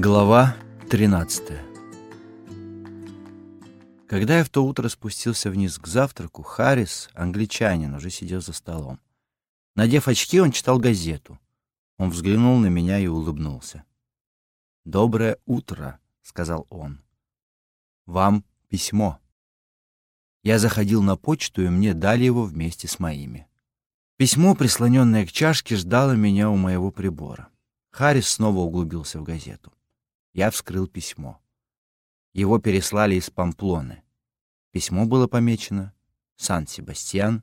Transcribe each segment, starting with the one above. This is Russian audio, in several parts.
Глава 13 Когда я в то утро спустился вниз к завтраку, Харрис, англичанин, уже сидел за столом. Надев очки, он читал газету. Он взглянул на меня и улыбнулся. «Доброе утро», — сказал он. «Вам письмо». Я заходил на почту, и мне дали его вместе с моими. Письмо, прислоненное к чашке, ждало меня у моего прибора. Харрис снова углубился в газету. Я вскрыл письмо. Его переслали из Памплоны. Письмо было помечено «Сан-Себастьян.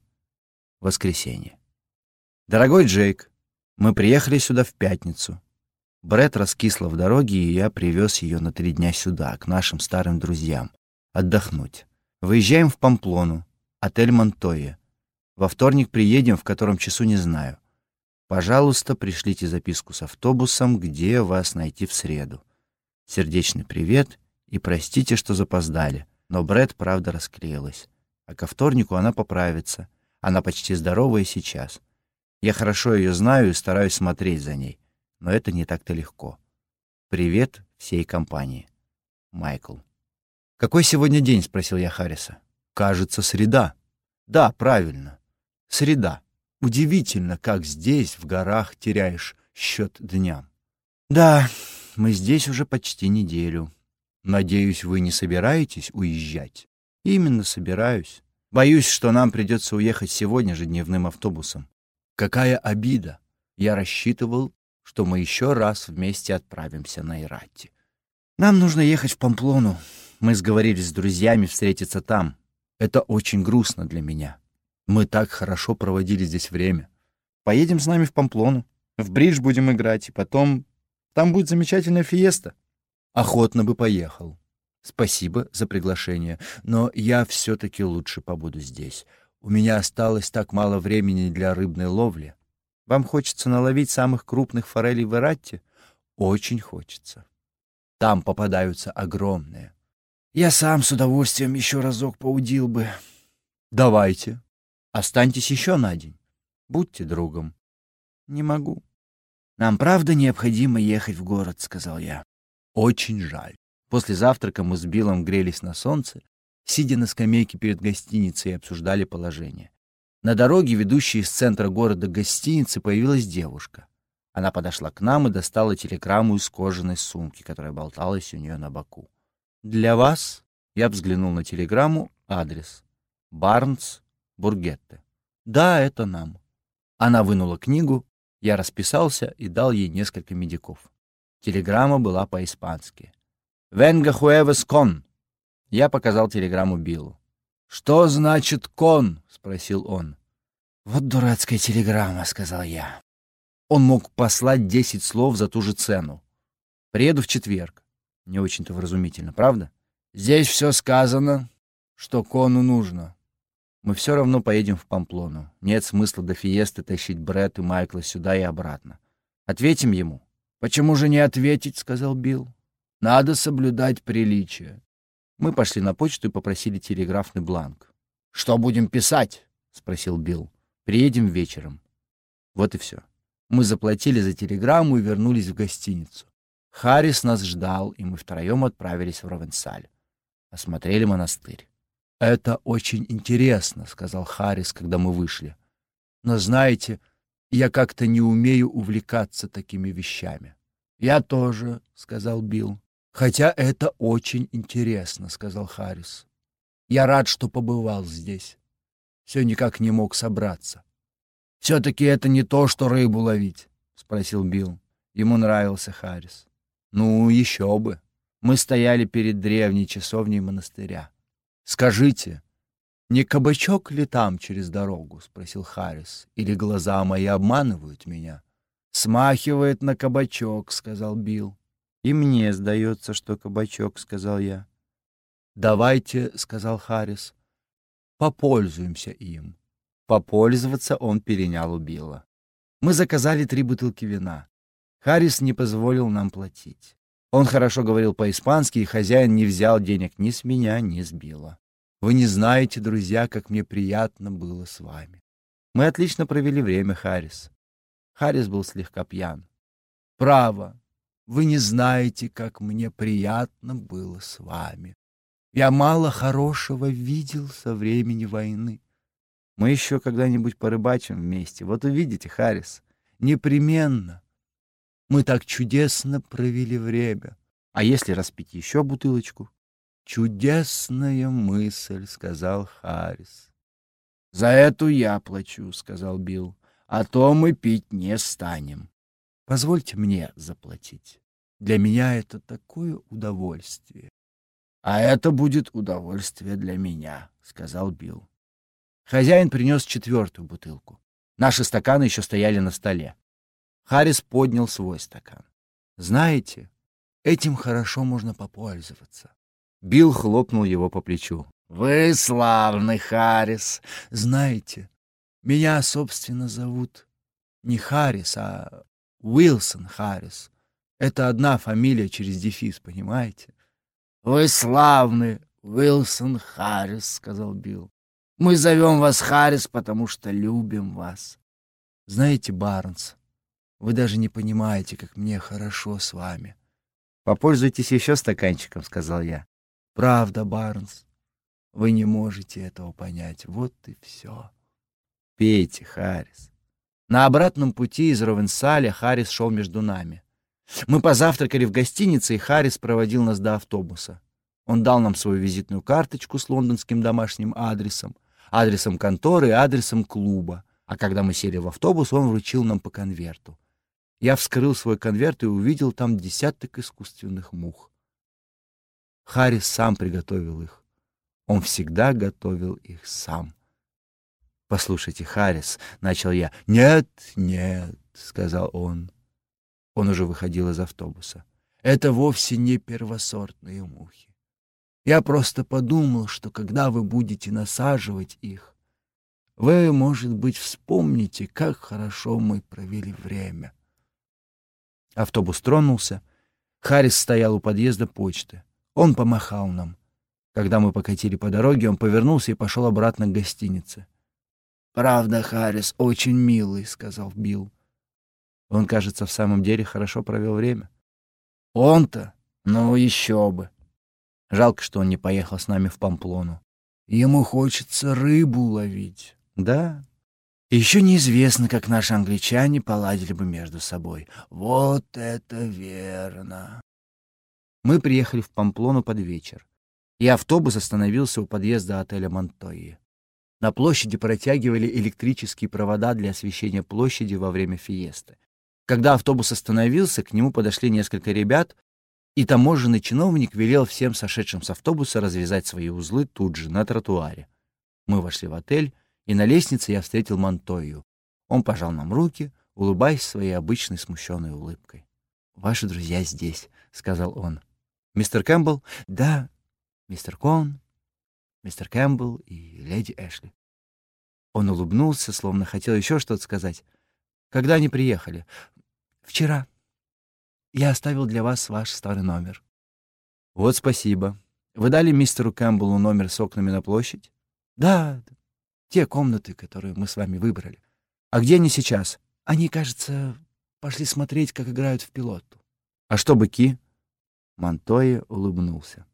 Воскресенье». «Дорогой Джейк, мы приехали сюда в пятницу. Бред раскисла в дороге, и я привез ее на три дня сюда, к нашим старым друзьям, отдохнуть. Выезжаем в Памплону, отель Монтойе. Во вторник приедем, в котором часу не знаю. Пожалуйста, пришлите записку с автобусом, где вас найти в среду. Сердечный привет и простите, что запоздали. Но Бред правда расклеилась. А ко вторнику она поправится. Она почти здоровая сейчас. Я хорошо ее знаю и стараюсь смотреть за ней. Но это не так-то легко. Привет всей компании. Майкл. «Какой сегодня день?» — спросил я Харриса. «Кажется, среда». «Да, правильно. Среда. Удивительно, как здесь, в горах, теряешь счет дням». «Да, мы здесь уже почти неделю. Надеюсь, вы не собираетесь уезжать? Именно собираюсь. Боюсь, что нам придется уехать сегодня же дневным автобусом. Какая обида! Я рассчитывал, что мы еще раз вместе отправимся на Ирати. Нам нужно ехать в Памплону. Мы сговорились с друзьями встретиться там. Это очень грустно для меня. Мы так хорошо проводили здесь время. Поедем с нами в Памплону. В бридж будем играть, и потом там будет замечательная фиеста. Охотно бы поехал. Спасибо за приглашение, но я все-таки лучше побуду здесь. У меня осталось так мало времени для рыбной ловли. Вам хочется наловить самых крупных форелей в Иратте? Очень хочется. Там попадаются огромные. Я сам с удовольствием еще разок поудил бы. Давайте. Останьтесь еще на день. Будьте другом. Не могу. «Нам правда необходимо ехать в город», — сказал я. «Очень жаль». После завтрака мы с Биллом грелись на солнце, сидя на скамейке перед гостиницей и обсуждали положение. На дороге, ведущей из центра города к гостинице, появилась девушка. Она подошла к нам и достала телеграмму из кожаной сумки, которая болталась у нее на боку. «Для вас?» — я взглянул на телеграмму, адрес. «Барнс, Бургетте». «Да, это нам». Она вынула книгу, я расписался и дал ей несколько медиков. Телеграмма была по-испански. «Венга хуэвес кон!» Я показал телеграмму Биллу. «Что значит кон?» — спросил он. «Вот дурацкая телеграмма», — сказал я. Он мог послать десять слов за ту же цену. «Приеду в четверг». Не очень-то вразумительно, правда? «Здесь все сказано, что кону нужно. Мы все равно поедем в Памплону. Нет смысла до Фиесты тащить Брэд и Майкла сюда и обратно. Ответим ему. «Почему же не ответить?» — сказал Билл. «Надо соблюдать приличие». Мы пошли на почту и попросили телеграфный бланк. «Что будем писать?» — спросил Билл. «Приедем вечером». Вот и все. Мы заплатили за телеграмму и вернулись в гостиницу. Харрис нас ждал, и мы втроем отправились в Ровенсаль. Осмотрели монастырь. «Это очень интересно», — сказал Харрис, когда мы вышли. «Но знаете, я как-то не умею увлекаться такими вещами». «Я тоже», — сказал Билл. «Хотя это очень интересно», — сказал Харрис. «Я рад, что побывал здесь. Все никак не мог собраться». «Все-таки это не то, что рыбу ловить», — спросил Билл. Ему нравился Харрис. «Ну, еще бы. Мы стояли перед древней часовней монастыря. «Скажите, не кабачок ли там через дорогу?» — спросил Харрис. «Или глаза мои обманывают меня?» «Смахивает на кабачок», — сказал Билл. «И мне сдается, что кабачок», — сказал я. «Давайте», — сказал Харрис, — «попользуемся им». Попользоваться он перенял у Билла. Мы заказали три бутылки вина. Харрис не позволил нам платить. Он хорошо говорил по-испански, и хозяин не взял денег ни с меня, ни с Билла. Вы не знаете, друзья, как мне приятно было с вами. Мы отлично провели время, Харрис. Харрис был слегка пьян. Право. Вы не знаете, как мне приятно было с вами. Я мало хорошего видел со времени войны. Мы еще когда-нибудь порыбачим вместе. Вот увидите, Харрис. Непременно. Мы так чудесно провели время. А если распить еще бутылочку? Чудесная мысль, сказал Харрис. За эту я плачу, сказал Билл. А то мы пить не станем. Позвольте мне заплатить. Для меня это такое удовольствие. А это будет удовольствие для меня, сказал Билл. Хозяин принес четвертую бутылку. Наши стаканы еще стояли на столе. Харрис поднял свой стакан. Знаете, этим хорошо можно попользоваться. Билл хлопнул его по плечу. Вы славный, Харрис. Знаете, меня, собственно, зовут не Харрис, а Уилсон Харрис. Это одна фамилия через дефис, понимаете? «Вы славный, Уилсон Харрис», — сказал Билл. «Мы зовем вас Харрис, потому что любим вас». Знаете, Барнс, вы даже не понимаете, как мне хорошо с вами. «Попользуйтесь еще стаканчиком», — сказал я. «Правда, Барнс, вы не можете этого понять. Вот и все». «Пейте, Харрис». На обратном пути из Ровенсаля Харрис шел между нами. Мы позавтракали в гостинице, и Харрис проводил нас до автобуса. Он дал нам свою визитную карточку с лондонским домашним адресом, адресом конторы и адресом клуба. А когда мы сели в автобус, он вручил нам по конверту. Я вскрыл свой конверт и увидел там десяток искусственных мух. Харрис сам приготовил их. Он всегда готовил их сам. «Послушайте, Харрис», — начал я. «Нет, нет», — сказал он. Он уже выходил из автобуса. Это вовсе не первосортные мухи. Я просто подумал, что когда вы будете насаживать их, вы, может быть, вспомните, как хорошо мы провели время. Автобус тронулся. Харрис стоял у подъезда почты. Он помахал нам. Когда мы покатили по дороге, он повернулся и пошел обратно к гостинице. «Правда, Харрис очень милый», — сказал Билл. Он, кажется, в самом деле хорошо провел время. Он-то? Ну, еще бы. Жалко, что он не поехал с нами в Памплону. Ему хочется рыбу ловить. Да. Еще неизвестно, как наши англичане поладили бы между собой. Вот это верно. Мы приехали в Памплону под вечер, и автобус остановился у подъезда отеля Монтойи. На площади протягивали электрические провода для освещения площади во время фиесты. Когда автобус остановился, к нему подошли несколько ребят, и таможенный чиновник велел всем сошедшим с автобуса развязать свои узлы тут же, на тротуаре. Мы вошли в отель, и на лестнице я встретил Монтою. Он пожал нам руки, улыбаясь своей обычной смущенной улыбкой. «Ваши друзья здесь», — сказал он. «Мистер Кэмпбелл?» «Да, мистер Кон, мистер Кэмпбелл и леди Эшли». Он улыбнулся, словно хотел еще что-то сказать. «Когда они приехали?» Вчера. Я оставил для вас ваш старый номер. Вот спасибо. Вы дали мистеру Кэмпбеллу номер с окнами на площадь? Да, те комнаты, которые мы с вами выбрали. А где они сейчас? Они, кажется, пошли смотреть, как играют в пилоту. А что быки? Монтоя улыбнулся.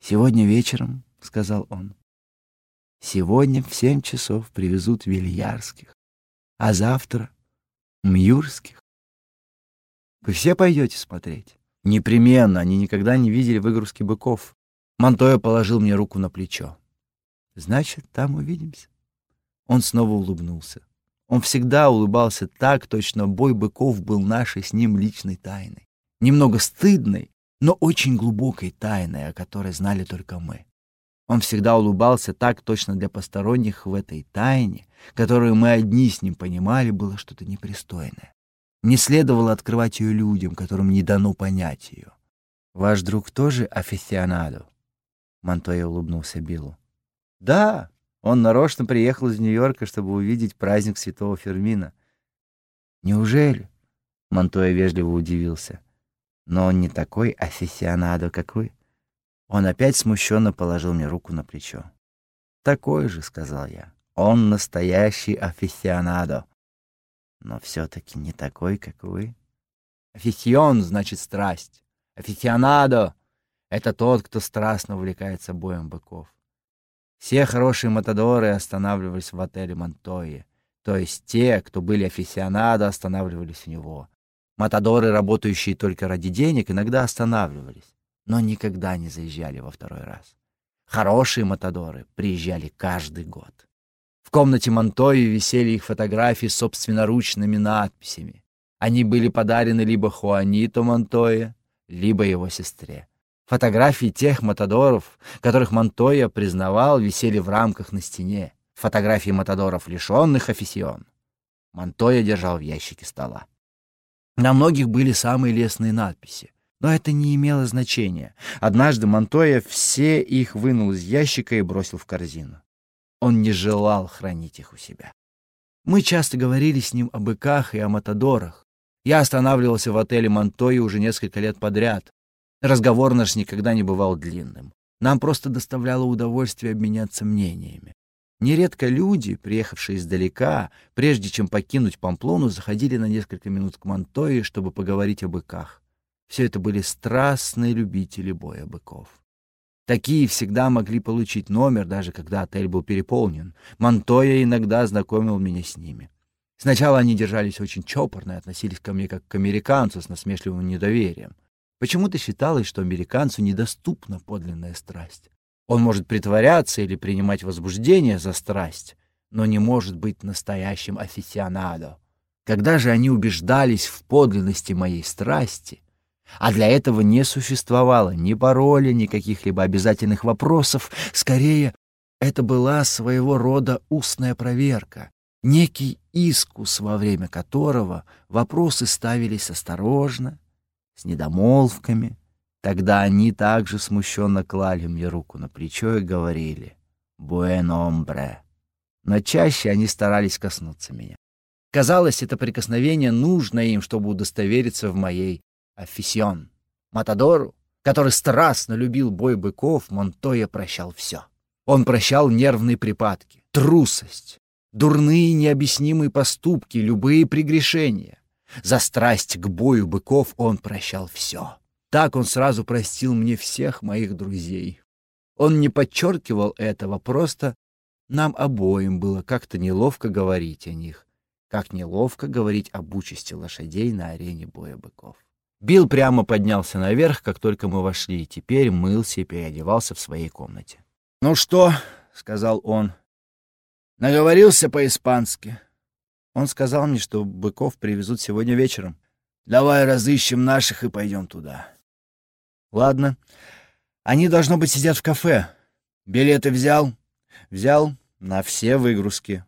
Сегодня вечером, сказал он. Сегодня в семь часов привезут вильярских, а завтра мьюрских. Вы все пойдете смотреть? Непременно, они никогда не видели выгрузки быков. Монтоя положил мне руку на плечо. Значит, там увидимся. Он снова улыбнулся. Он всегда улыбался так, точно бой быков был нашей с ним личной тайной. Немного стыдной, но очень глубокой тайной, о которой знали только мы. Он всегда улыбался так точно для посторонних в этой тайне, которую мы одни с ним понимали, было что-то непристойное. Не следовало открывать ее людям, которым не дано понять ее. «Ваш друг тоже афисионадо?» Монтоя улыбнулся Биллу. «Да, он нарочно приехал из Нью-Йорка, чтобы увидеть праздник Святого Фермина». «Неужели?» — Монтоя вежливо удивился. «Но он не такой афисионадо, как вы». Он опять смущенно положил мне руку на плечо. «Такой же», — сказал я. «Он настоящий афисионадо» но все-таки не такой, как вы. Афисион значит страсть. Афисионадо — это тот, кто страстно увлекается боем быков. Все хорошие матадоры останавливались в отеле Монтойе, то есть те, кто были афисионадо, останавливались у него. Матадоры, работающие только ради денег, иногда останавливались, но никогда не заезжали во второй раз. Хорошие матадоры приезжали каждый год. В комнате Монтойи висели их фотографии с собственноручными надписями. Они были подарены либо Хуанито Монтойе, либо его сестре. Фотографии тех матадоров, которых Монтойя признавал, висели в рамках на стене. Фотографии матадоров, лишенных офисион. Монтойя держал в ящике стола. На многих были самые лестные надписи. Но это не имело значения. Однажды Монтойя все их вынул из ящика и бросил в корзину. Он не желал хранить их у себя. Мы часто говорили с ним о быках и о матадорах. Я останавливался в отеле Монтойи уже несколько лет подряд. Разговор наш никогда не бывал длинным. Нам просто доставляло удовольствие обменяться мнениями. Нередко люди, приехавшие издалека, прежде чем покинуть Памплону, заходили на несколько минут к Монтойи, чтобы поговорить о быках. Все это были страстные любители боя быков. Такие всегда могли получить номер, даже когда отель был переполнен. Монтоя иногда знакомил меня с ними. Сначала они держались очень чопорно и относились ко мне как к американцу с насмешливым недоверием. Почему-то считалось, что американцу недоступна подлинная страсть. Он может притворяться или принимать возбуждение за страсть, но не может быть настоящим афисионадо. Когда же они убеждались в подлинности моей страсти, а для этого не существовало ни пароля, ни каких-либо обязательных вопросов, скорее, это была своего рода устная проверка, некий искус, во время которого вопросы ставились осторожно, с недомолвками. Тогда они также смущенно клали мне руку на плечо и говорили «Буэн омбре». Но чаще они старались коснуться меня. Казалось, это прикосновение нужно им, чтобы удостовериться в моей афисион. Матадору, который страстно любил бой быков, Монтоя прощал все. Он прощал нервные припадки, трусость, дурные необъяснимые поступки, любые прегрешения. За страсть к бою быков он прощал все. Так он сразу простил мне всех моих друзей. Он не подчеркивал этого, просто нам обоим было как-то неловко говорить о них, как неловко говорить об участи лошадей на арене боя быков. Билл прямо поднялся наверх, как только мы вошли, и теперь мылся и переодевался в своей комнате. «Ну что?» — сказал он. «Наговорился по-испански. Он сказал мне, что быков привезут сегодня вечером. Давай разыщем наших и пойдем туда. Ладно. Они, должно быть, сидят в кафе. Билеты взял? Взял на все выгрузки.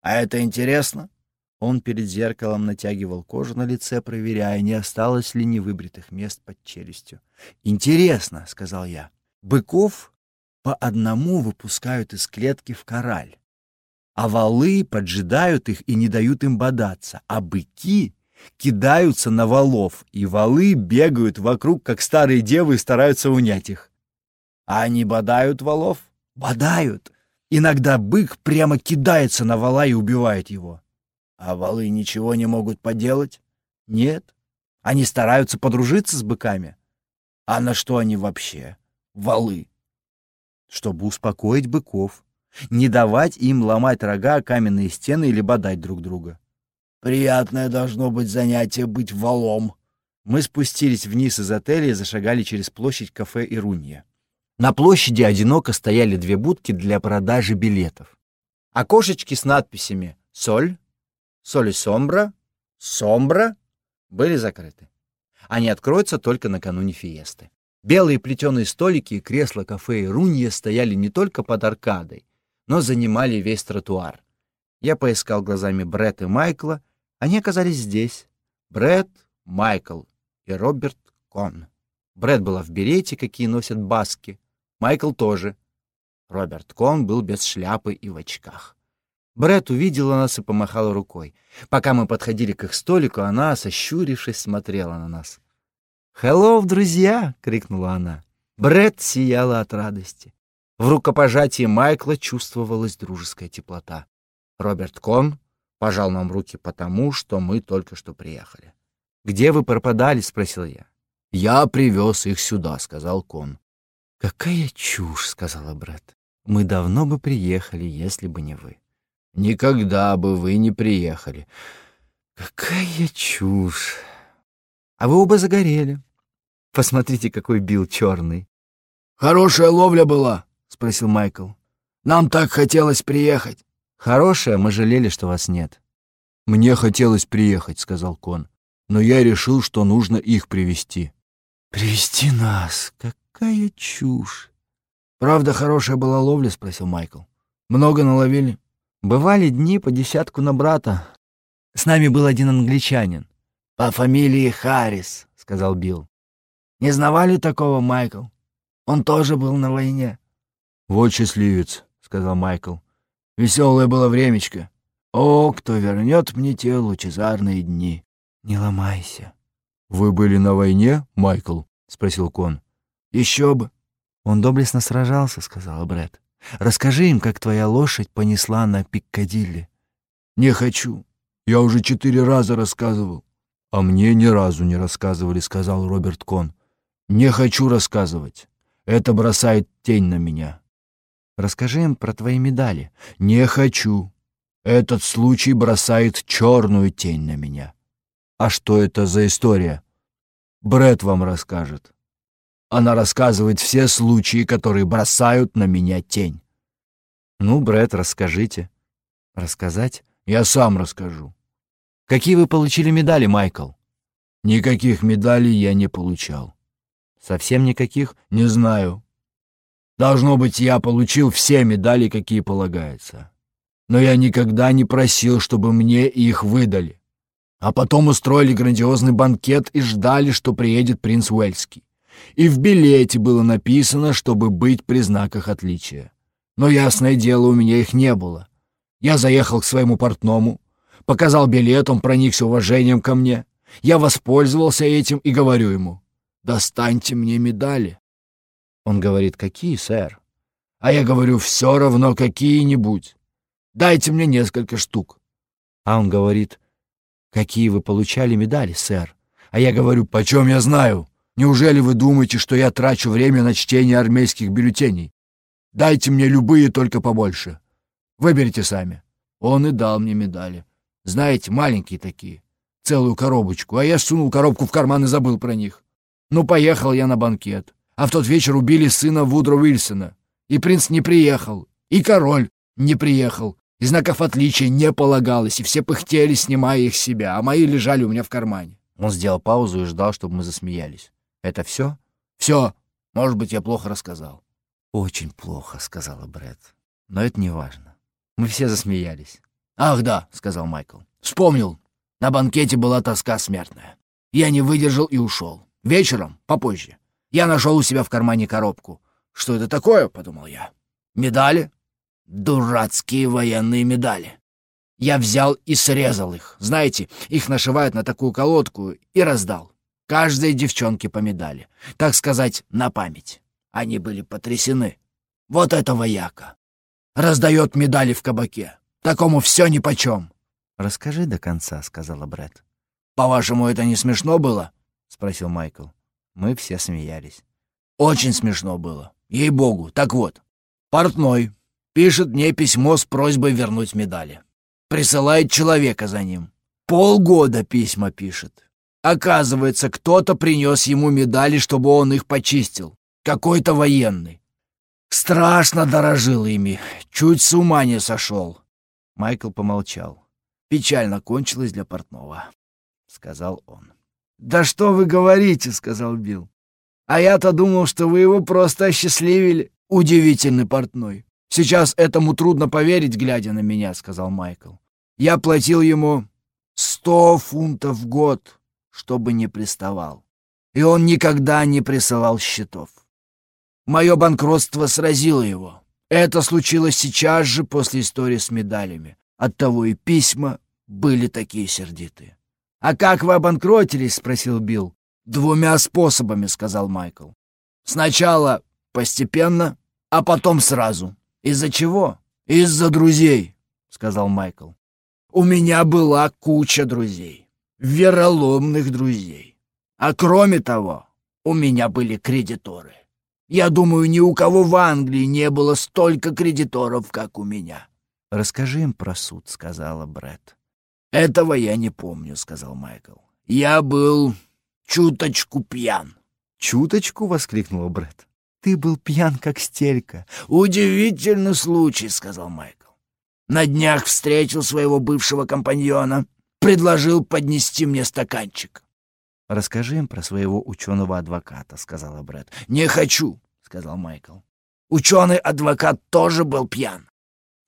А это интересно? Он перед зеркалом натягивал кожу на лице, проверяя, не осталось ли невыбритых мест под челюстью. «Интересно», — сказал я. «Быков по одному выпускают из клетки в кораль а валы поджидают их и не дают им бодаться, а быки кидаются на валов, и валы бегают вокруг, как старые девы, и стараются унять их. А они бодают валов? Бодают. Иногда бык прямо кидается на вала и убивает его. А валы ничего не могут поделать? Нет. Они стараются подружиться с быками. А на что они вообще? Валы. Чтобы успокоить быков не давать им ломать рога каменные стены или бодать друг друга. «Приятное должно быть занятие быть валом». Мы спустились вниз из отеля и зашагали через площадь кафе «Ирунья». На площади одиноко стояли две будки для продажи билетов. Окошечки с надписями «Соль», «Соль и Сомбра», «Сомбра» были закрыты. Они откроются только накануне фиесты. Белые плетеные столики и кресла кафе «Ирунья» стояли не только под аркадой, но занимали весь тротуар. Я поискал глазами Бред и Майкла. Они оказались здесь. Бред, Майкл и Роберт Кон. Бред была в берете, какие носят баски. Майкл тоже. Роберт Кон был без шляпы и в очках. Бред увидела нас и помахала рукой. Пока мы подходили к их столику, она, сощурившись, смотрела на нас. «Хеллоу, друзья!» — крикнула она. Бред сияла от радости. В рукопожатии Майкла чувствовалась дружеская теплота. Роберт Кон пожал нам руки потому, что мы только что приехали. Где вы пропадали?» — спросил я. «Я привез их сюда», — сказал Кон. «Какая чушь!» — сказала Брэд. «Мы давно бы приехали, если бы не вы». «Никогда бы вы не приехали». «Какая чушь!» «А вы оба загорели. Посмотрите, какой Билл черный». «Хорошая ловля была», — спросил Майкл. «Нам так хотелось приехать». «Хорошая, мы жалели, что вас нет». «Мне хотелось приехать», — сказал Кон. «Но я решил, что нужно их привести. «Привести нас? Какая чушь!» «Правда, хорошая была ловля?» — спросил Майкл. «Много наловили?» «Бывали дни по десятку на брата. С нами был один англичанин». «По фамилии Харрис», — сказал Билл. «Не знавали такого, Майкл? Он тоже был на войне». «Вот счастливец», — сказал Майкл. «Веселое было времечко. О, кто вернет мне те лучезарные дни!» «Не ломайся», «Вы были на войне, Майкл?» — спросил Кон. «Еще бы». «Он доблестно сражался», — сказала Брэд. «Расскажи им, как твоя лошадь понесла на Пиккадилли». «Не хочу. Я уже четыре раза рассказывал». «А мне ни разу не рассказывали», — сказал Роберт Кон. «Не хочу рассказывать. Это бросает тень на меня». «Расскажи им про твои медали». «Не хочу. Этот случай бросает черную тень на меня». А что это за история? Бред вам расскажет. Она рассказывает все случаи, которые бросают на меня тень. Ну, Бред, расскажите. Рассказать? Я сам расскажу. Какие вы получили медали, Майкл? Никаких медалей я не получал. Совсем никаких? Не знаю. Должно быть, я получил все медали, какие полагается. Но я никогда не просил, чтобы мне их выдали. А потом устроили грандиозный банкет и ждали, что приедет принц Уэльский. И в билете было написано, чтобы быть при знаках отличия. Но, ясное дело, у меня их не было. Я заехал к своему портному, показал билет, он проникся уважением ко мне. Я воспользовался этим и говорю ему, «Достаньте мне медали». Он говорит, «Какие, сэр?» А я говорю, «Все равно какие-нибудь. Дайте мне несколько штук». А он говорит, «Какие вы получали медали, сэр?» А я говорю, «Почем я знаю? Неужели вы думаете, что я трачу время на чтение армейских бюллетеней? Дайте мне любые, только побольше. Выберите сами». Он и дал мне медали. Знаете, маленькие такие, целую коробочку, а я сунул коробку в карман и забыл про них. Ну, поехал я на банкет. А в тот вечер убили сына Вудро Уильсона. И принц не приехал, и король не приехал, и знаков отличия не полагалось, и все пыхтели, снимая их себя, а мои лежали у меня в кармане. Он сделал паузу и ждал, чтобы мы засмеялись. «Это все?» «Все. Может быть, я плохо рассказал». «Очень плохо», — сказала Брэд. «Но это не важно. Мы все засмеялись». «Ах, да», — сказал Майкл. «Вспомнил. На банкете была тоска смертная. Я не выдержал и ушел. Вечером, попозже. Я нашел у себя в кармане коробку. Что это такое?» — подумал я. «Медали? Дурацкие военные медали. Я взял и срезал их. Знаете, их нашивают на такую колодку и раздал. Каждой девчонке по медали. Так сказать, на память. Они были потрясены. Вот это вояка. Раздает медали в кабаке. Такому все нипочем. «Расскажи до конца», — сказала Брэд. «По-вашему, это не смешно было?» — спросил Майкл. Мы все смеялись. «Очень смешно было. Ей-богу. Так вот, портной Пишет мне письмо с просьбой вернуть медали. Присылает человека за ним. Полгода письма пишет. Оказывается, кто-то принес ему медали, чтобы он их почистил. Какой-то военный. Страшно дорожил ими. Чуть с ума не сошел. Майкл помолчал. Печально кончилось для портного, — сказал он. «Да что вы говорите?» — сказал Билл. «А я-то думал, что вы его просто осчастливили. Удивительный портной. «Сейчас этому трудно поверить, глядя на меня», — сказал Майкл. «Я платил ему сто фунтов в год, чтобы не приставал. И он никогда не присылал счетов. Мое банкротство сразило его. Это случилось сейчас же после истории с медалями. Оттого и письма были такие сердитые. «А как вы обанкротились?» — спросил Билл. «Двумя способами», — сказал Майкл. «Сначала постепенно, а потом сразу». «Из-за чего?» «Из-за друзей», — сказал Майкл. «У меня была куча друзей. вероломных друзей. А кроме того, у меня были кредиторы. Я думаю, ни у кого в Англии не было столько кредиторов, как у меня. «Расскажи им про суд», — сказала Бред. «Этого я не помню», — сказал Майкл. «Я был чуточку пьян». «Чуточку?» — воскликнула Бред. «Ты был пьян, как стелька». «Удивительный случай», — сказал Майкл. «На днях встретил своего бывшего компаньона, предложил поднести мне стаканчик». «Расскажи им про своего ученого-адвоката», — сказала Бред. «Не хочу», — сказал Майкл. «Ученый-адвокат тоже был пьян.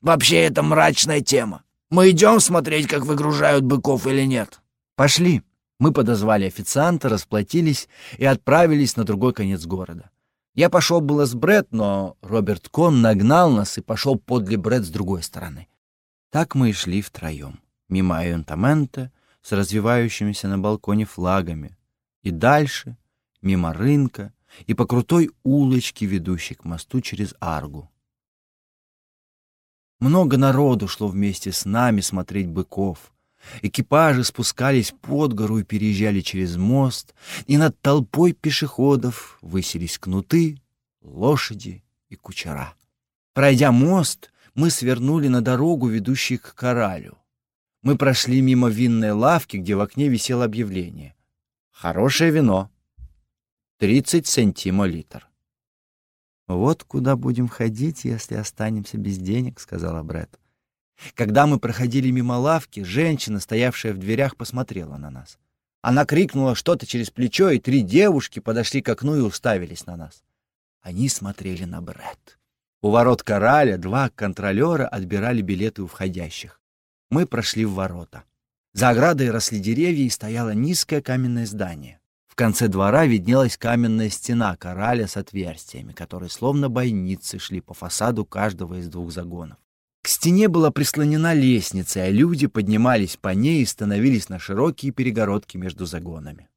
Вообще это мрачная тема. Мы идем смотреть, как выгружают быков или нет?» «Пошли». Мы подозвали официанта, расплатились и отправились на другой конец города. Я пошел было с Бред, но Роберт Кон нагнал нас и пошел подле Бред с другой стороны. Так мы и шли втроем, мимо Айонтамента, с развивающимися на балконе флагами, и дальше, мимо рынка, и по крутой улочке, ведущей к мосту через Аргу. Много народу шло вместе с нами смотреть быков. Экипажи спускались под гору и переезжали через мост, и над толпой пешеходов высились кнуты, лошади и кучера. Пройдя мост, мы свернули на дорогу, ведущую к Коралю. Мы прошли мимо винной лавки, где в окне висело объявление. «Хорошее вино. 30 сантимо литр». «Вот куда будем ходить, если останемся без денег», — сказала Брэд. Когда мы проходили мимо лавки, женщина, стоявшая в дверях, посмотрела на нас. Она крикнула что-то через плечо, и три девушки подошли к окну и уставились на нас. Они смотрели на Брэд. У ворот Кораля два контролера отбирали билеты у входящих. Мы прошли в ворота. За оградой росли деревья и стояло низкое каменное здание. В конце двора виднелась каменная стена кораля с отверстиями, которые словно бойницы шли по фасаду каждого из двух загонов. К стене была прислонена лестница, а люди поднимались по ней и становились на широкие перегородки между загонами.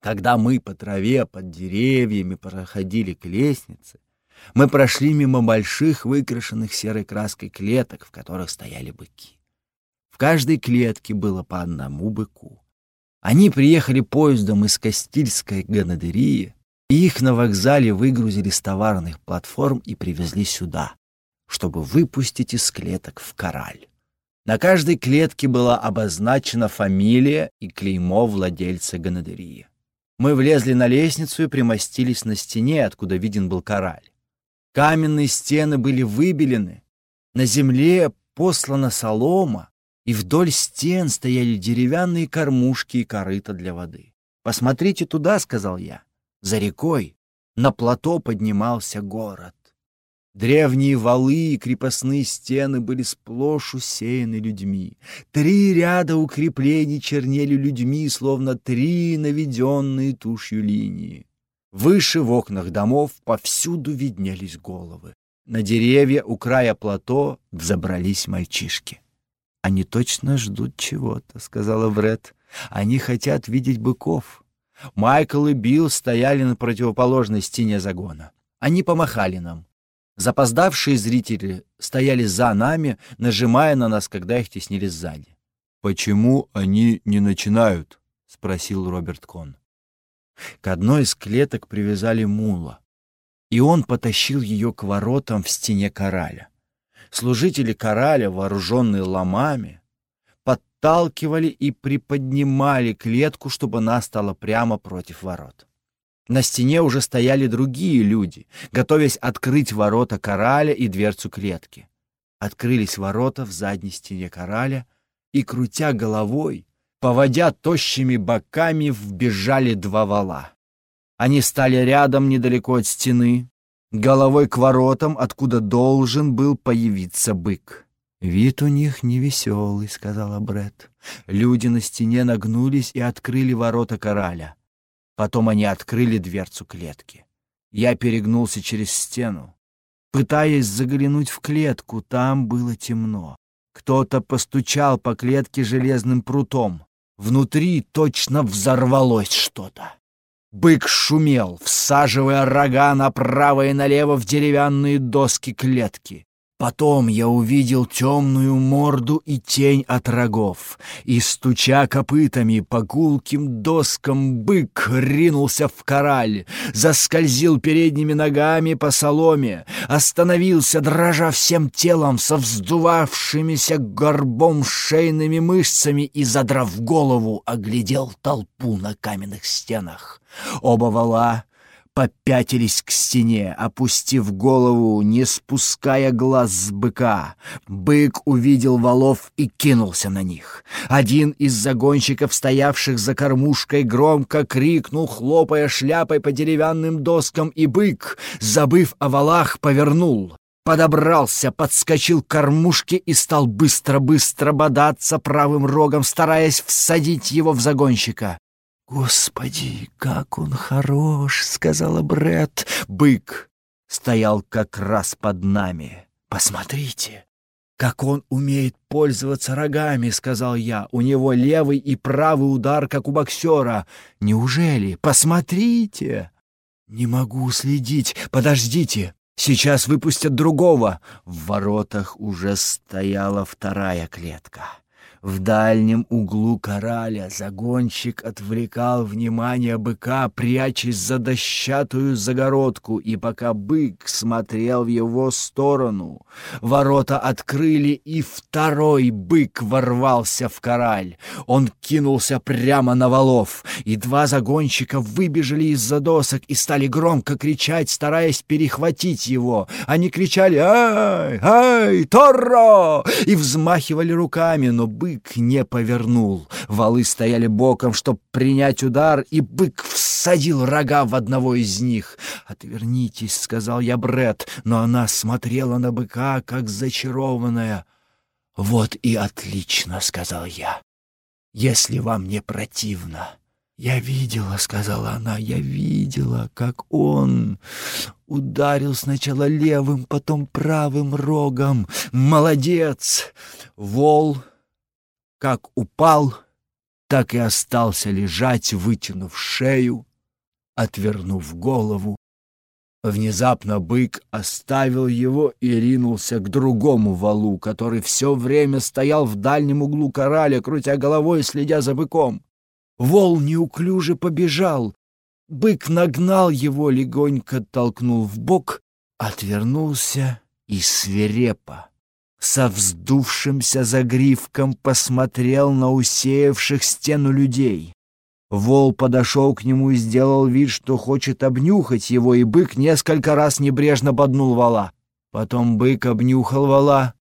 Когда мы по траве под деревьями проходили к лестнице, мы прошли мимо больших выкрашенных серой краской клеток, в которых стояли быки. В каждой клетке было по одному быку. Они приехали поездом из Кастильской Ганадерии, и их на вокзале выгрузили с товарных платформ и привезли сюда, чтобы выпустить из клеток в кораль. На каждой клетке была обозначена фамилия и клеймо владельца Ганадерии. Мы влезли на лестницу и примостились на стене, откуда виден был кораль. Каменные стены были выбелены, на земле послана солома, и вдоль стен стояли деревянные кормушки и корыта для воды. «Посмотрите туда», — сказал я. За рекой на плато поднимался город. Древние валы и крепостные стены были сплошь усеяны людьми. Три ряда укреплений чернели людьми, словно три наведенные тушью линии. Выше в окнах домов повсюду виднелись головы. На деревья у края плато взобрались мальчишки. «Они точно ждут чего-то», — сказала Бред. «Они хотят видеть быков». Майкл и Билл стояли на противоположной стене загона. Они помахали нам. Запоздавшие зрители стояли за нами, нажимая на нас, когда их теснили сзади. «Почему они не начинают?» — спросил Роберт Кон. К одной из клеток привязали мула, и он потащил ее к воротам в стене кораля. Служители кораля, вооруженные ломами, подталкивали и приподнимали клетку, чтобы она стала прямо против ворот. На стене уже стояли другие люди, готовясь открыть ворота кораля и дверцу клетки. Открылись ворота в задней стене кораля, и, крутя головой, поводя тощими боками, вбежали два вала. Они стали рядом недалеко от стены, головой к воротам, откуда должен был появиться бык. «Вид у них невеселый», — сказала Бред. Люди на стене нагнулись и открыли ворота кораля. Потом они открыли дверцу клетки. Я перегнулся через стену. Пытаясь заглянуть в клетку, там было темно. Кто-то постучал по клетке железным прутом. Внутри точно взорвалось что-то. Бык шумел, всаживая рога направо и налево в деревянные доски клетки. Потом я увидел темную морду и тень от рогов, и, стуча копытами по гулким доскам, бык ринулся в кораль, заскользил передними ногами по соломе, остановился, дрожа всем телом, со вздувавшимися горбом шейными мышцами и, задрав голову, оглядел толпу на каменных стенах. Оба вала попятились к стене, опустив голову, не спуская глаз с быка. Бык увидел валов и кинулся на них. Один из загонщиков, стоявших за кормушкой, громко крикнул, хлопая шляпой по деревянным доскам, и бык, забыв о валах, повернул. Подобрался, подскочил к кормушке и стал быстро-быстро бодаться правым рогом, стараясь всадить его в загонщика. «Господи, как он хорош!» — сказала Бред. Бык стоял как раз под нами. «Посмотрите, как он умеет пользоваться рогами!» — сказал я. «У него левый и правый удар, как у боксера. Неужели? Посмотрите!» «Не могу следить. Подождите!» Сейчас выпустят другого. В воротах уже стояла вторая клетка. В дальнем углу кораля загонщик отвлекал внимание быка, прячась за дощатую загородку, и пока бык смотрел в его сторону, ворота открыли, и второй бык ворвался в кораль. Он кинулся прямо на валов, и два загонщика выбежали из-за досок и стали громко кричать, стараясь перехватить его. Они кричали «Ай! Ай! Торро!» и взмахивали руками, но бык бык не повернул. Валы стояли боком, чтобы принять удар, и бык всадил рога в одного из них. «Отвернитесь», — сказал я Бред, но она смотрела на быка, как зачарованная. «Вот и отлично», — сказал я, — «если вам не противно». «Я видела», — сказала она, — «я видела, как он ударил сначала левым, потом правым рогом. Молодец!» Вол как упал, так и остался лежать, вытянув шею, отвернув голову. Внезапно бык оставил его и ринулся к другому валу, который все время стоял в дальнем углу кораля, крутя головой, следя за быком. Вол неуклюже побежал. Бык нагнал его, легонько толкнул в бок, отвернулся и свирепо со вздувшимся загривком посмотрел на усеявших стену людей. Вол подошел к нему и сделал вид, что хочет обнюхать его, и бык несколько раз небрежно боднул вала. Потом бык обнюхал вала,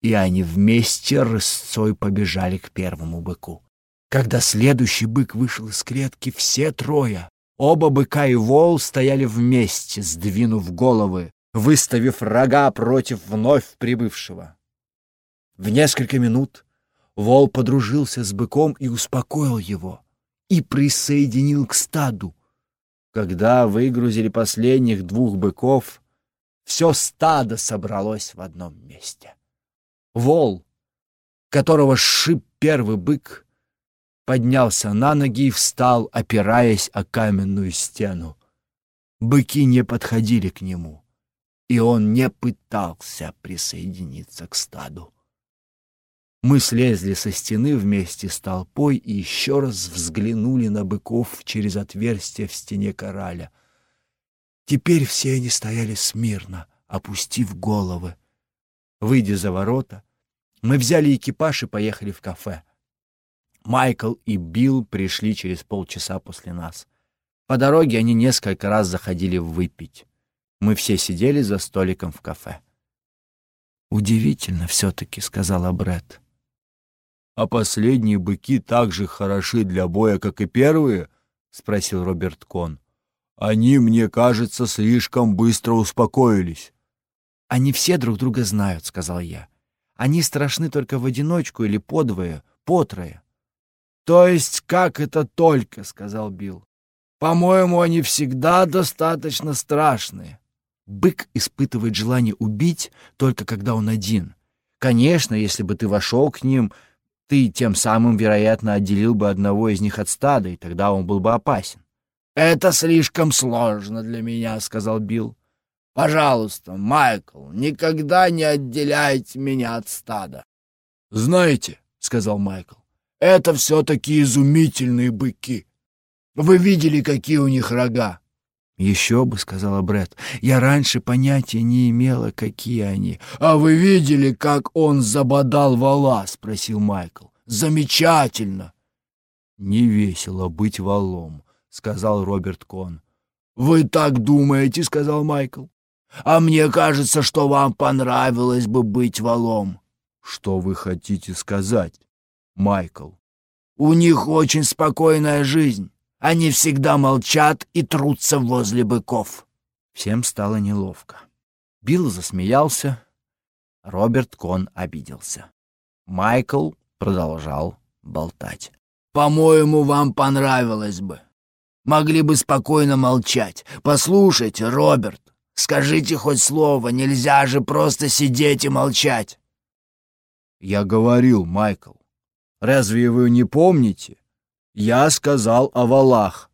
и они вместе рысцой побежали к первому быку. Когда следующий бык вышел из клетки, все трое, оба быка и вол, стояли вместе, сдвинув головы, выставив рога против вновь прибывшего. В несколько минут вол подружился с быком и успокоил его, и присоединил к стаду. Когда выгрузили последних двух быков, все стадо собралось в одном месте. Вол, которого сшиб первый бык, поднялся на ноги и встал, опираясь о каменную стену. Быки не подходили к нему и он не пытался присоединиться к стаду. Мы слезли со стены вместе с толпой и еще раз взглянули на быков через отверстие в стене кораля. Теперь все они стояли смирно, опустив головы. Выйдя за ворота, мы взяли экипаж и поехали в кафе. Майкл и Билл пришли через полчаса после нас. По дороге они несколько раз заходили выпить. Мы все сидели за столиком в кафе. «Удивительно все-таки», — сказала Бред. «А последние быки так же хороши для боя, как и первые?» — спросил Роберт Кон. «Они, мне кажется, слишком быстро успокоились». «Они все друг друга знают», — сказал я. «Они страшны только в одиночку или подвое, потрое». «То есть как это только?» — сказал Билл. «По-моему, они всегда достаточно страшные». Бык испытывает желание убить только когда он один. Конечно, если бы ты вошел к ним, ты тем самым, вероятно, отделил бы одного из них от стада, и тогда он был бы опасен. «Это слишком сложно для меня», — сказал Билл. Пожалуйста, Майкл, никогда не отделяйте меня от стада. Знаете, — сказал Майкл, — это все-таки изумительные быки. Вы видели, какие у них рога? «Еще бы», — сказала Бред. «Я раньше понятия не имела, какие они». «А вы видели, как он забодал вала?» — спросил Майкл. «Замечательно!» «Не весело быть валом», — сказал Роберт Кон. «Вы так думаете?» — сказал Майкл. «А мне кажется, что вам понравилось бы быть валом». «Что вы хотите сказать, Майкл?» «У них очень спокойная жизнь. Они всегда молчат и трутся возле быков. Всем стало неловко. Билл засмеялся. Роберт Кон обиделся. Майкл продолжал болтать. «По-моему, вам понравилось бы. Могли бы спокойно молчать. Послушайте, Роберт, скажите хоть слово, нельзя же просто сидеть и молчать». «Я говорил, Майкл. Разве вы не помните? Я сказал о валах.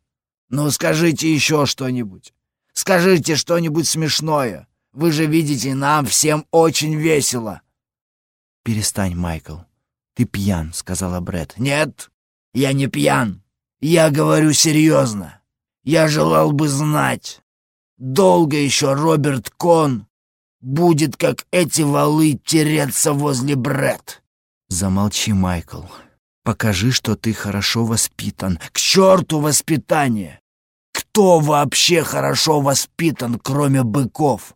Ну, скажите еще что-нибудь. Скажите что-нибудь смешное. Вы же видите, нам всем очень весело. Перестань, Майкл. Ты пьян, сказала Бред. Нет, я не пьян. Я говорю серьезно. Я желал бы знать, долго еще Роберт Кон будет, как эти валы, тереться возле Бред. Замолчи, Майкл. Покажи, что ты хорошо воспитан. К черту воспитание! Кто вообще хорошо воспитан, кроме быков?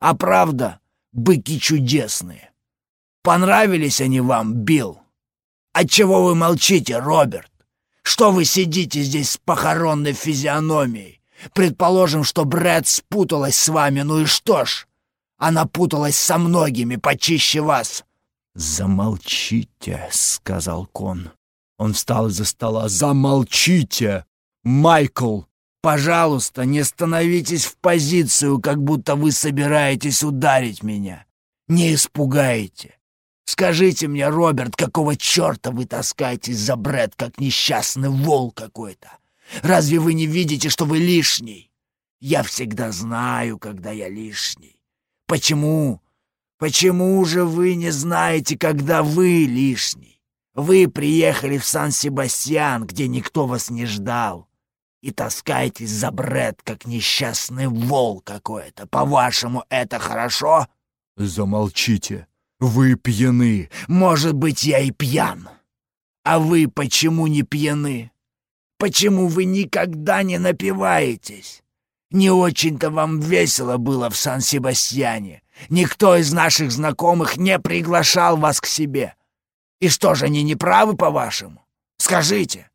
А правда, быки чудесные. Понравились они вам, Билл? Отчего вы молчите, Роберт? Что вы сидите здесь с похоронной физиономией? Предположим, что Брэд спуталась с вами, ну и что ж? Она путалась со многими почище вас. «Замолчите», — сказал Кон. Он встал из-за стола. «Замолчите, Майкл!» «Пожалуйста, не становитесь в позицию, как будто вы собираетесь ударить меня. Не испугаете. Скажите мне, Роберт, какого черта вы таскаетесь за бред, как несчастный вол какой-то? Разве вы не видите, что вы лишний? Я всегда знаю, когда я лишний. Почему? Почему же вы не знаете, когда вы лишний? Вы приехали в Сан-Себастьян, где никто вас не ждал, и таскаетесь за бред, как несчастный вол какой-то. По-вашему, это хорошо? Замолчите. Вы пьяны. Может быть, я и пьян. А вы почему не пьяны? Почему вы никогда не напиваетесь? Не очень-то вам весело было в Сан-Себастьяне. Никто из наших знакомых не приглашал вас к себе. И что же, они не правы, по-вашему? Скажите.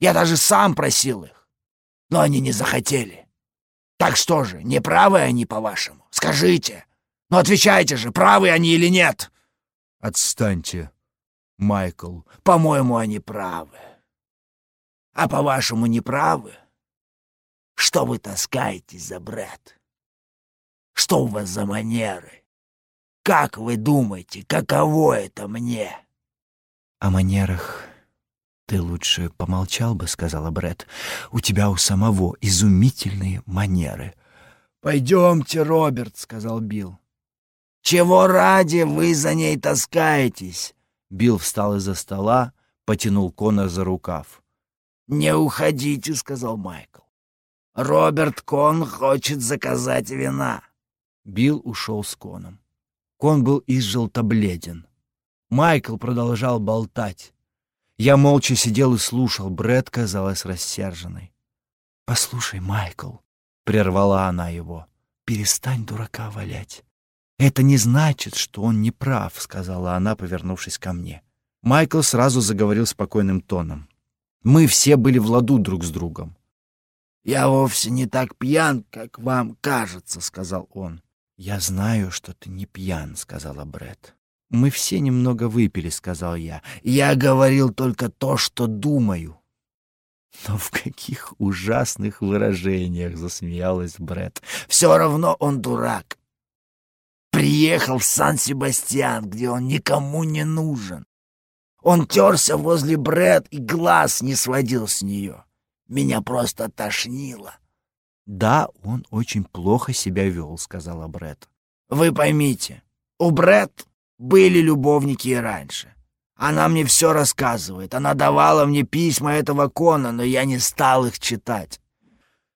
Я даже сам просил их, но они не захотели. Так что же, не правы они, по-вашему? Скажите. Ну, отвечайте же, правы они или нет? Отстаньте, Майкл. По-моему, они правы. А по-вашему, не правы? Что вы таскаетесь за бред? Что у вас за манеры? Как вы думаете, каково это мне?» «О манерах ты лучше помолчал бы», — сказала Бред. «У тебя у самого изумительные манеры». «Пойдемте, Роберт», — сказал Билл. «Чего ради вы за ней таскаетесь?» Билл встал из-за стола, потянул Кона за рукав. «Не уходите», — сказал Майкл. «Роберт Кон хочет заказать вина». Билл ушел с Коном. Кон был изжелто-бледен. Майкл продолжал болтать. Я молча сидел и слушал. Бред казалась рассерженной. «Послушай, Майкл», — прервала она его, — «перестань дурака валять». «Это не значит, что он не прав», — сказала она, повернувшись ко мне. Майкл сразу заговорил спокойным тоном. «Мы все были в ладу друг с другом». «Я вовсе не так пьян, как вам кажется», — сказал он. «Я знаю, что ты не пьян», — сказала Бред. «Мы все немного выпили», — сказал я. «Я говорил только то, что думаю». «Но в каких ужасных выражениях!» — засмеялась Бред. «Все равно он дурак. Приехал в Сан-Себастьян, где он никому не нужен. Он терся возле Бред и глаз не сводил с нее. Меня просто тошнило. «Да, он очень плохо себя вел», — сказала Бред. «Вы поймите, у Бред были любовники и раньше. Она мне все рассказывает. Она давала мне письма этого Кона, но я не стал их читать».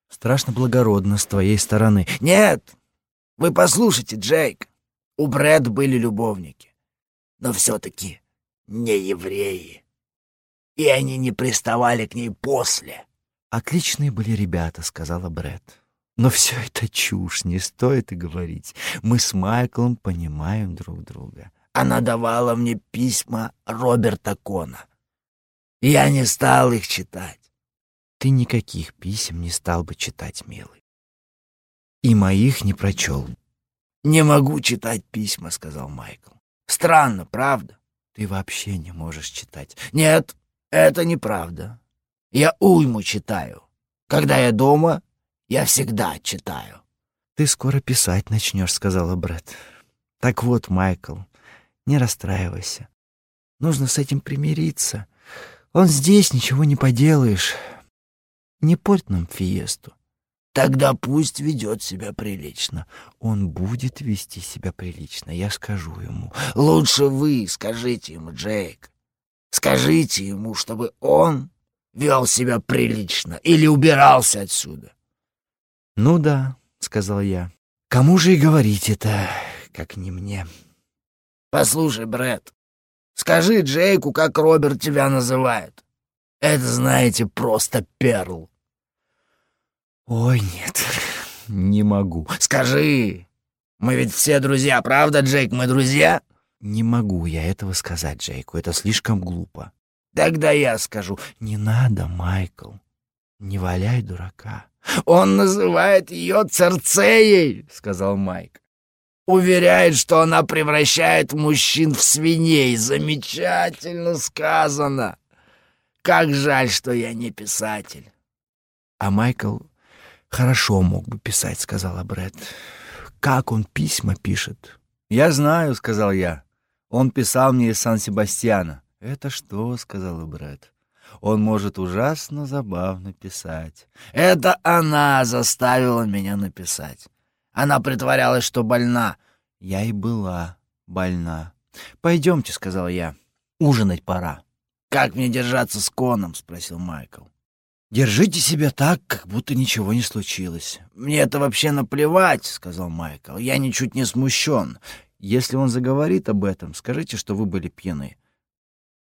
«Страшно благородно с твоей стороны». «Нет, вы послушайте, Джейк. У Брэд были любовники, но все-таки не евреи. И они не приставали к ней после». «Отличные были ребята», — сказала Брэд. «Но все это чушь, не стоит и говорить. Мы с Майклом понимаем друг друга». Она давала мне письма Роберта Кона. Я не стал их читать. Ты никаких писем не стал бы читать, милый. И моих не прочел. «Не могу читать письма», — сказал Майкл. «Странно, правда?» «Ты вообще не можешь читать». «Нет, это неправда. Я уйму читаю. Когда я дома, я всегда читаю». «Ты скоро писать начнешь», — сказала Брэд. «Так вот, Майкл, не расстраивайся. Нужно с этим примириться. Он здесь, ничего не поделаешь. Не порть нам фиесту. Тогда пусть ведет себя прилично. Он будет вести себя прилично, я скажу ему. Лучше вы скажите ему, Джейк. Скажите ему, чтобы он вел себя прилично или убирался отсюда. Ну да, сказал я. Кому же и говорить это, как не мне? Послушай, Брэд, скажи Джейку, как Роберт тебя называет. Это, знаете, просто перл. Ой, нет, не могу. Скажи. Мы ведь все друзья, правда, Джейк? Мы друзья? Не могу я этого сказать Джейку, это слишком глупо. Тогда я скажу. Не надо, Майкл. Не валяй дурака. Он называет ее Церцеей, сказал Майк. Уверяет, что она превращает мужчин в свиней. Замечательно сказано. Как жаль, что я не писатель. А Майкл хорошо мог бы писать, сказала Брэд. Как он письма пишет? Я знаю, сказал я. Он писал мне из Сан-Себастьяна. Это что, сказала Брэд. Он может ужасно забавно писать. Это она заставила меня написать. Она притворялась, что больна. Я и была больна. «Пойдемте», — сказал я. «Ужинать пора». «Как мне держаться с Коном?» — спросил Майкл. «Держите себя так, как будто ничего не случилось». «Мне это вообще наплевать», — сказал Майкл. «Я ничуть не смущен. Если он заговорит об этом, скажите, что вы были пьяны».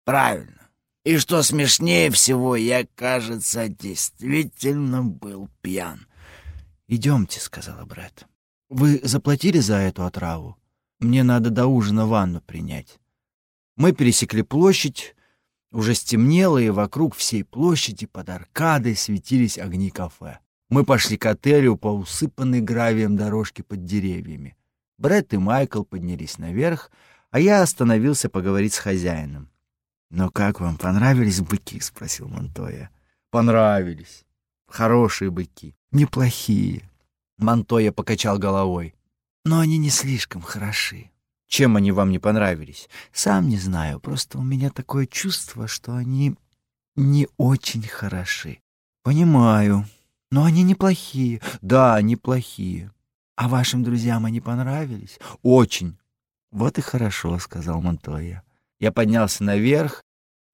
«Правильно. И что смешнее всего, я, кажется, действительно был пьян». «Идемте», — сказала Брэд. Вы заплатили за эту отраву? Мне надо до ужина ванну принять. Мы пересекли площадь, уже стемнело, и вокруг всей площади под аркадой светились огни кафе. Мы пошли к отелю по усыпанной гравием дорожке под деревьями. Брэд и Майкл поднялись наверх, а я остановился поговорить с хозяином. «Но как вам, понравились быки?» — спросил Монтоя. «Понравились. Хорошие быки. Неплохие. Монтоя покачал головой. Но они не слишком хороши. Чем они вам не понравились? Сам не знаю, просто у меня такое чувство, что они не очень хороши. Понимаю. Но они неплохие. Да, неплохие. А вашим друзьям они понравились? Очень. Вот и хорошо, сказал Монтоя. Я поднялся наверх.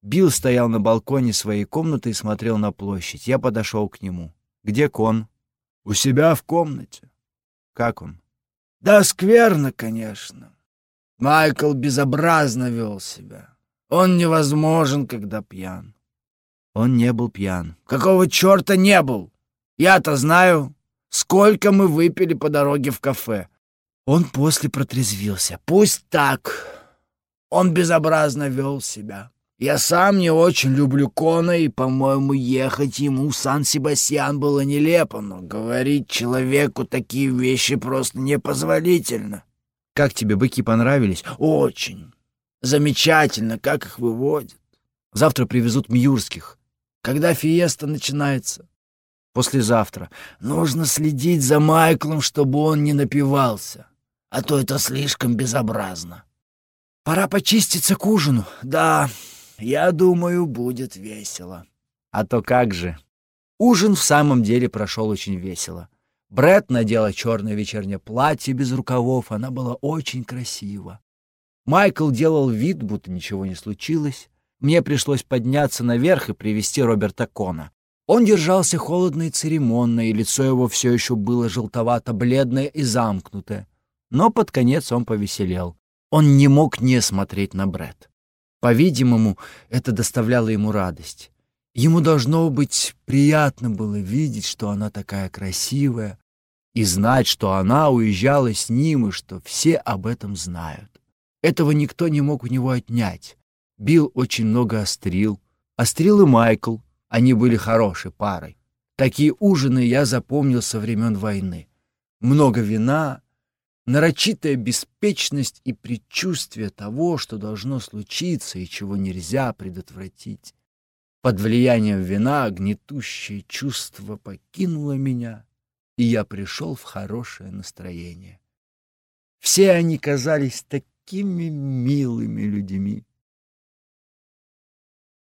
Билл стоял на балконе своей комнаты и смотрел на площадь. Я подошел к нему. Где кон? У себя в комнате. Как он? Да скверно, конечно. Майкл безобразно вел себя. Он невозможен, когда пьян. Он не был пьян. Какого черта не был? Я-то знаю, сколько мы выпили по дороге в кафе. Он после протрезвился. Пусть так. Он безобразно вел себя. Я сам не очень люблю Кона, и, по-моему, ехать ему в Сан-Себастьян было нелепо, но говорить человеку такие вещи просто непозволительно. Как тебе быки понравились? Очень. Замечательно, как их выводят. Завтра привезут мьюрских. Когда фиеста начинается? Послезавтра. Нужно следить за Майклом, чтобы он не напивался. А то это слишком безобразно. Пора почиститься к ужину. Да, я думаю, будет весело. А то как же. Ужин в самом деле прошел очень весело. Бред надела черное вечернее платье без рукавов, она была очень красива. Майкл делал вид, будто ничего не случилось. Мне пришлось подняться наверх и привести Роберта Кона. Он держался холодно и церемонно, и лицо его все еще было желтовато-бледное и замкнутое. Но под конец он повеселел. Он не мог не смотреть на Бред. По-видимому, это доставляло ему радость. Ему должно быть приятно было видеть, что она такая красивая, и знать, что она уезжала с ним, и что все об этом знают. Этого никто не мог у него отнять. Билл очень много острил. Острил и Майкл. Они были хорошей парой. Такие ужины я запомнил со времен войны. Много вина, нарочитая беспечность и предчувствие того, что должно случиться и чего нельзя предотвратить. Под влиянием вина гнетущее чувство покинуло меня, и я пришел в хорошее настроение. Все они казались такими милыми людьми.